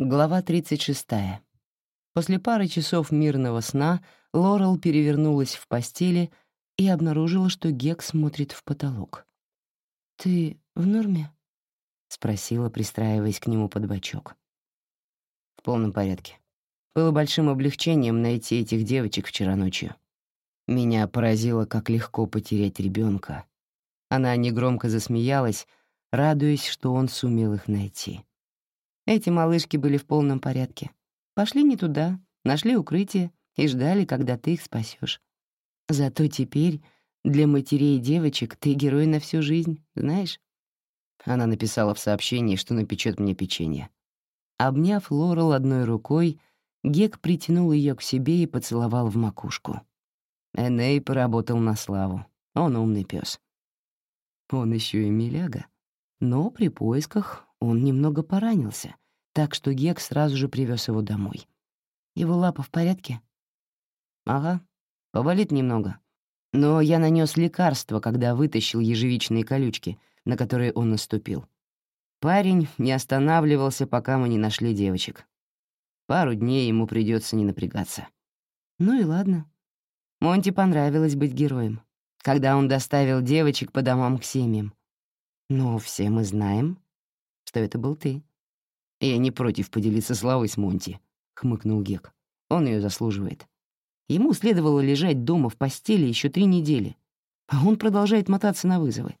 Глава 36. После пары часов мирного сна Лорел перевернулась в постели и обнаружила, что Гек смотрит в потолок. «Ты в норме?» — спросила, пристраиваясь к нему под бочок. «В полном порядке. Было большим облегчением найти этих девочек вчера ночью. Меня поразило, как легко потерять ребенка. Она негромко засмеялась, радуясь, что он сумел их найти. Эти малышки были в полном порядке. Пошли не туда, нашли укрытие и ждали, когда ты их спасешь. Зато теперь для матерей и девочек ты герой на всю жизнь, знаешь? Она написала в сообщении, что напечет мне печенье. Обняв Лорел одной рукой, Гек притянул ее к себе и поцеловал в макушку. Эней поработал на славу. Он умный пес. Он еще и миляга. Но при поисках он немного поранился, так что Гек сразу же привез его домой. Его лапа в порядке? Ага, поболит немного. Но я нанес лекарство, когда вытащил ежевичные колючки, на которые он наступил. Парень не останавливался, пока мы не нашли девочек. Пару дней ему придется не напрягаться. Ну и ладно. Монти понравилось быть героем, когда он доставил девочек по домам к семьям. Но все мы знаем, что это был ты. «Я не против поделиться славой с Монти», — хмыкнул Гек. «Он ее заслуживает. Ему следовало лежать дома в постели еще три недели, а он продолжает мотаться на вызовы».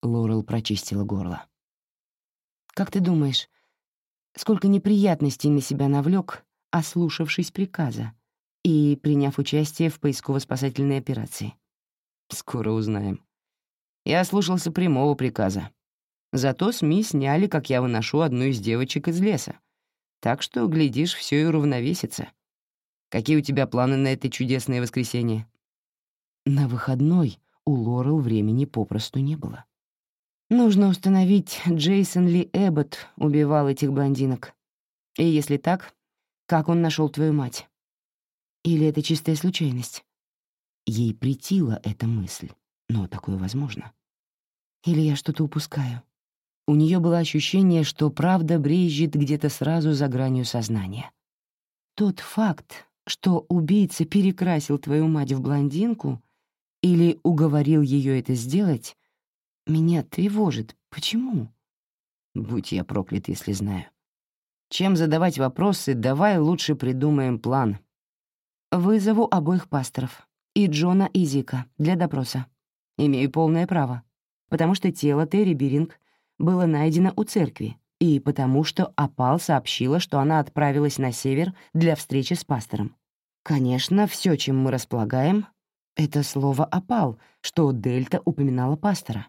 Лорел прочистила горло. «Как ты думаешь, сколько неприятностей на себя навлек, ослушавшись приказа и приняв участие в поисково-спасательной операции?» «Скоро узнаем. Я ослушался прямого приказа. Зато СМИ сняли, как я выношу одну из девочек из леса. Так что, глядишь, все и уравновесится. Какие у тебя планы на это чудесное воскресенье? На выходной у Лорел времени попросту не было. Нужно установить, Джейсон Ли Эббот убивал этих блондинок. И если так, как он нашел твою мать? Или это чистая случайность? Ей притила эта мысль, но такое возможно. Или я что-то упускаю? У нее было ощущение, что правда брежет где-то сразу за гранью сознания. Тот факт, что убийца перекрасил твою мать в блондинку или уговорил ее это сделать, меня тревожит. Почему? Будь я проклят, если знаю. Чем задавать вопросы, давай лучше придумаем план. Вызову обоих пасторов, и Джона, и Зика, для допроса. Имею полное право, потому что тело Терри Биринг было найдено у церкви, и потому что Апал сообщила, что она отправилась на север для встречи с пастором. Конечно, все, чем мы располагаем, — это слово «Апал», что Дельта упоминала пастора.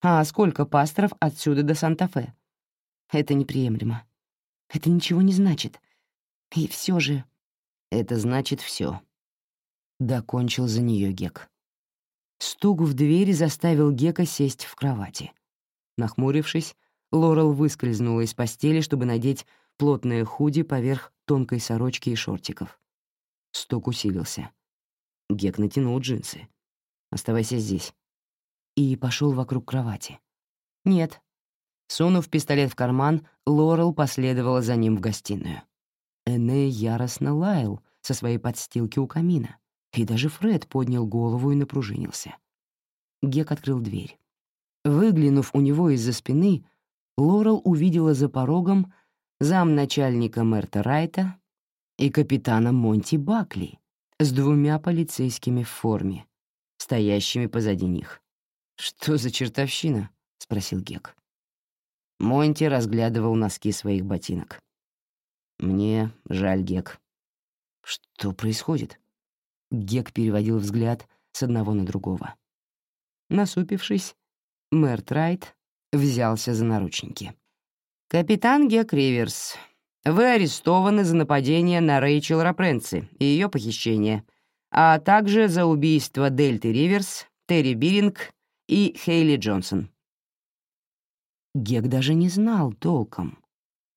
А сколько пасторов отсюда до Санта-Фе? Это неприемлемо. Это ничего не значит. И все же... Это значит все. Докончил за нее Гек. Стук в двери заставил Гека сесть в кровати. Нахмурившись, Лорел выскользнула из постели, чтобы надеть плотное худи поверх тонкой сорочки и шортиков. Стук усилился. Гек натянул джинсы. «Оставайся здесь». И пошел вокруг кровати. «Нет». Сунув пистолет в карман, Лорел последовала за ним в гостиную. Эней яростно лаял со своей подстилки у камина, и даже Фред поднял голову и напружинился. Гек открыл дверь. Выглянув у него из-за спины, Лорел увидела за порогом замначальника Мерта Райта и капитана Монти Бакли с двумя полицейскими в форме, стоящими позади них. «Что за чертовщина?» — спросил Гек. Монти разглядывал носки своих ботинок. «Мне жаль, Гек». «Что происходит?» Гек переводил взгляд с одного на другого. Насупившись, Мэр Трайт взялся за наручники. «Капитан Гек Риверс, вы арестованы за нападение на Рэйчел Рапренци и ее похищение, а также за убийство Дельты Риверс, Терри Биринг и Хейли Джонсон». Гек даже не знал толком,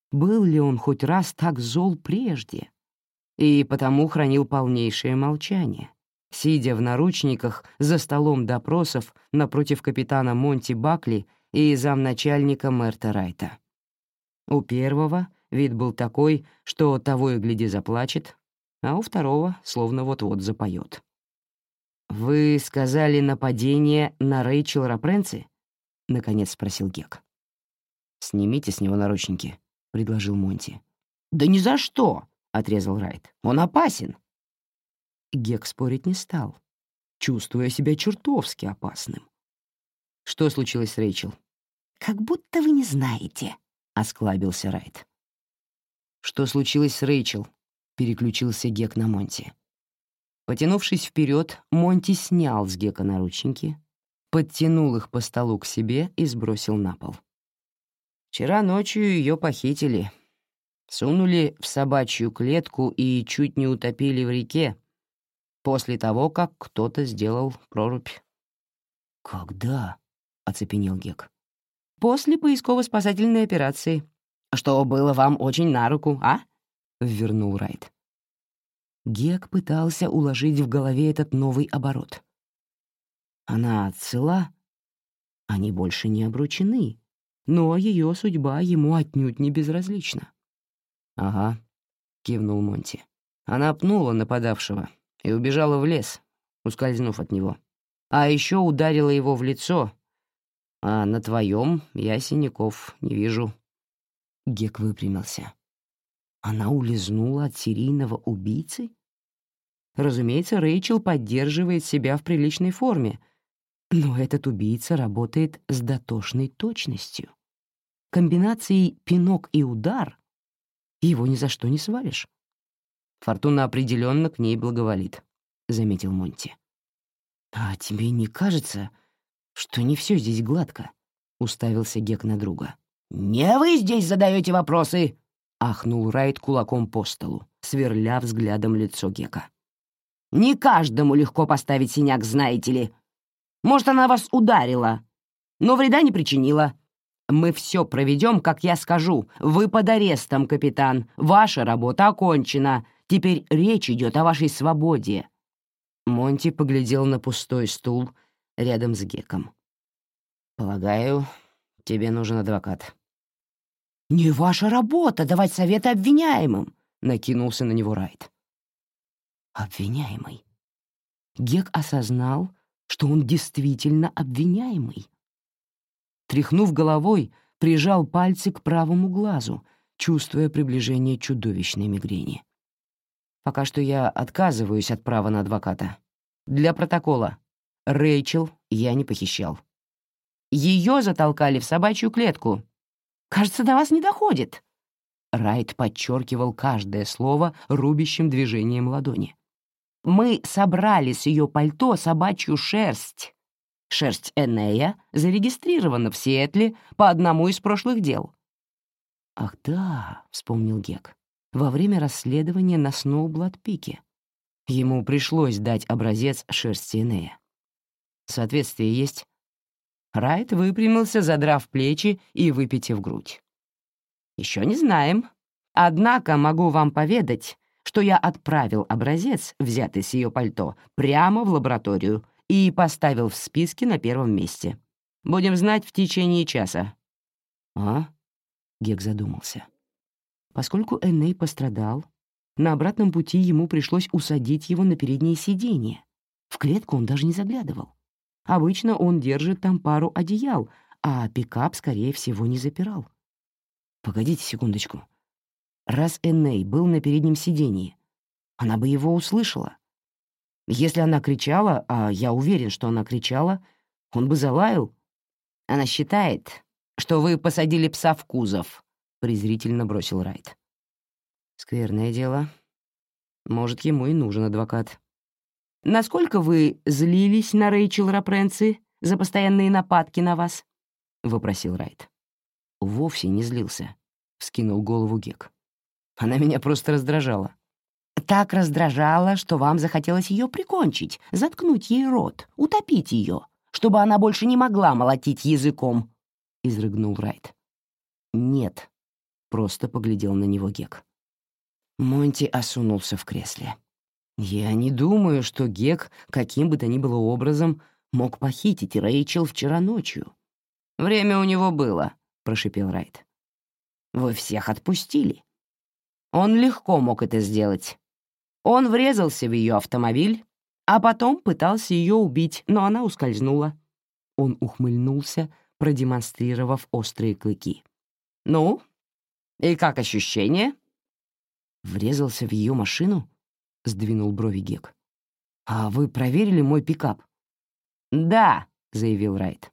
был ли он хоть раз так зол прежде, и потому хранил полнейшее молчание сидя в наручниках за столом допросов напротив капитана Монти Бакли и замначальника Мерта Райта. У первого вид был такой, что того и гляди заплачет, а у второго словно вот-вот запоет. «Вы сказали нападение на Рэйчел Рапренци?» — наконец спросил Гек. «Снимите с него наручники», — предложил Монти. «Да ни за что!» — отрезал Райт. «Он опасен!» Гек спорить не стал, чувствуя себя чертовски опасным. «Что случилось с Рэйчел?» «Как будто вы не знаете», — осклабился Райт. «Что случилось с Рэйчел?» — переключился Гек на Монти. Потянувшись вперед, Монти снял с Гека наручники, подтянул их по столу к себе и сбросил на пол. Вчера ночью ее похитили. Сунули в собачью клетку и чуть не утопили в реке после того, как кто-то сделал прорубь. «Когда?» — оцепенел Гек после поисково-спасательной операции. Что было вам очень на руку, а?» — вернул Райт. Гек пытался уложить в голове этот новый оборот. Она цела, они больше не обручены, но ее судьба ему отнюдь не безразлична. «Ага», — кивнул Монти. Она пнула нападавшего и убежала в лес, ускользнув от него. А еще ударила его в лицо а на твоем я синяков не вижу». Гек выпрямился. Она улизнула от серийного убийцы? Разумеется, Рэйчел поддерживает себя в приличной форме, но этот убийца работает с дотошной точностью. Комбинацией пинок и удар его ни за что не свалишь. Фортуна определенно к ней благоволит, — заметил Монти. «А тебе не кажется, что не все здесь гладко?» — уставился Гек на друга. «Не вы здесь задаете вопросы!» — ахнул Райт кулаком по столу, сверля взглядом лицо Гека. «Не каждому легко поставить синяк, знаете ли. Может, она вас ударила, но вреда не причинила. Мы все проведем, как я скажу. Вы под арестом, капитан. Ваша работа окончена. Теперь речь идет о вашей свободе». Монти поглядел на пустой стул, рядом с Геком. «Полагаю, тебе нужен адвокат». «Не ваша работа давать советы обвиняемым», — накинулся на него Райт. «Обвиняемый». Гек осознал, что он действительно обвиняемый. Тряхнув головой, прижал пальцы к правому глазу, чувствуя приближение чудовищной мигрени. «Пока что я отказываюсь от права на адвоката. Для протокола. Рэйчел я не похищал. Ее затолкали в собачью клетку. Кажется, до вас не доходит. Райт подчеркивал каждое слово рубящим движением ладони. Мы собрали с ее пальто собачью шерсть. Шерсть Энея зарегистрирована в Сиэтле по одному из прошлых дел. «Ах да», — вспомнил Гек, — «во время расследования на Сноублад-пике. Ему пришлось дать образец шерсти Энея. Соответствие есть?» Райт выпрямился, задрав плечи и выпитив грудь. «Еще не знаем. Однако могу вам поведать, что я отправил образец, взятый с ее пальто, прямо в лабораторию и поставил в списке на первом месте. Будем знать в течение часа». «А?» — Гек задумался. Поскольку Эней пострадал, на обратном пути ему пришлось усадить его на переднее сиденье. В клетку он даже не заглядывал. Обычно он держит там пару одеял, а пикап, скорее всего, не запирал. Погодите секундочку. Раз Эней был на переднем сидении, она бы его услышала. Если она кричала, а я уверен, что она кричала, он бы залаял. Она считает, что вы посадили пса в кузов, презрительно бросил Райт. Скверное дело. Может, ему и нужен адвокат. Насколько вы злились на Рэйчел Рапренци за постоянные нападки на вас?» — вопросил Райт. «Вовсе не злился», — вскинул голову Гек. «Она меня просто раздражала». «Так раздражала, что вам захотелось ее прикончить, заткнуть ей рот, утопить ее, чтобы она больше не могла молотить языком», — изрыгнул Райт. «Нет», — просто поглядел на него Гек. Монти осунулся в кресле. Я не думаю, что Гек каким бы то ни было образом мог похитить Рэйчел вчера ночью. «Время у него было», — прошипел Райт. вы всех отпустили. Он легко мог это сделать. Он врезался в ее автомобиль, а потом пытался ее убить, но она ускользнула. Он ухмыльнулся, продемонстрировав острые клыки. «Ну, и как ощущение?» «Врезался в ее машину?» — сдвинул брови Гек. «А вы проверили мой пикап?» «Да», — заявил Райт.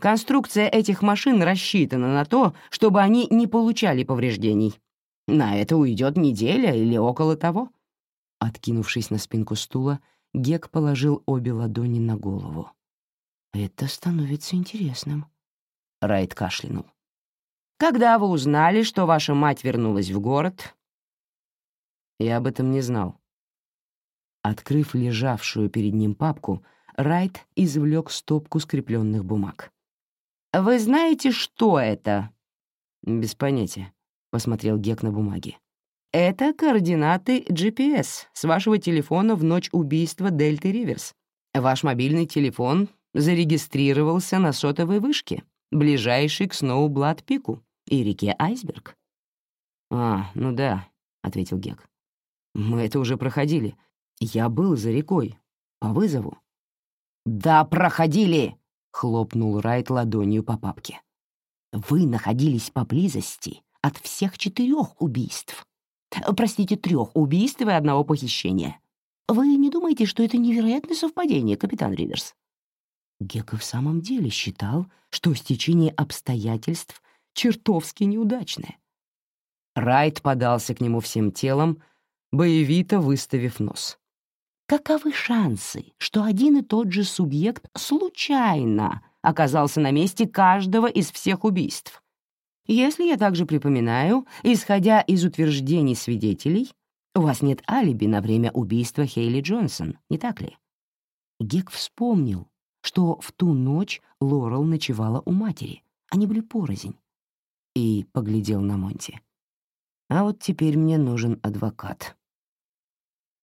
«Конструкция этих машин рассчитана на то, чтобы они не получали повреждений. На это уйдет неделя или около того». Откинувшись на спинку стула, Гек положил обе ладони на голову. «Это становится интересным». Райт кашлянул. «Когда вы узнали, что ваша мать вернулась в город?» «Я об этом не знал». Открыв лежавшую перед ним папку, Райт извлек стопку скрепленных бумаг. «Вы знаете, что это?» «Без понятия», — посмотрел Гек на бумаге. «Это координаты GPS с вашего телефона в ночь убийства Дельты Риверс. Ваш мобильный телефон зарегистрировался на сотовой вышке, ближайшей к Сноублад-пику и реке Айсберг». «А, ну да», — ответил Гек. «Мы это уже проходили. Я был за рекой, по вызову». «Да, проходили!» — хлопнул Райт ладонью по папке. «Вы находились поблизости от всех четырех убийств. Простите, трех убийств и одного похищения. Вы не думаете, что это невероятное совпадение, капитан Риверс?» Гека в самом деле считал, что стечение обстоятельств чертовски неудачное. Райт подался к нему всем телом, боевито выставив нос. Каковы шансы, что один и тот же субъект случайно оказался на месте каждого из всех убийств? Если я также припоминаю, исходя из утверждений свидетелей, у вас нет алиби на время убийства Хейли Джонсон, не так ли? Гек вспомнил, что в ту ночь Лорел ночевала у матери, они были порознь, и поглядел на Монти. А вот теперь мне нужен адвокат.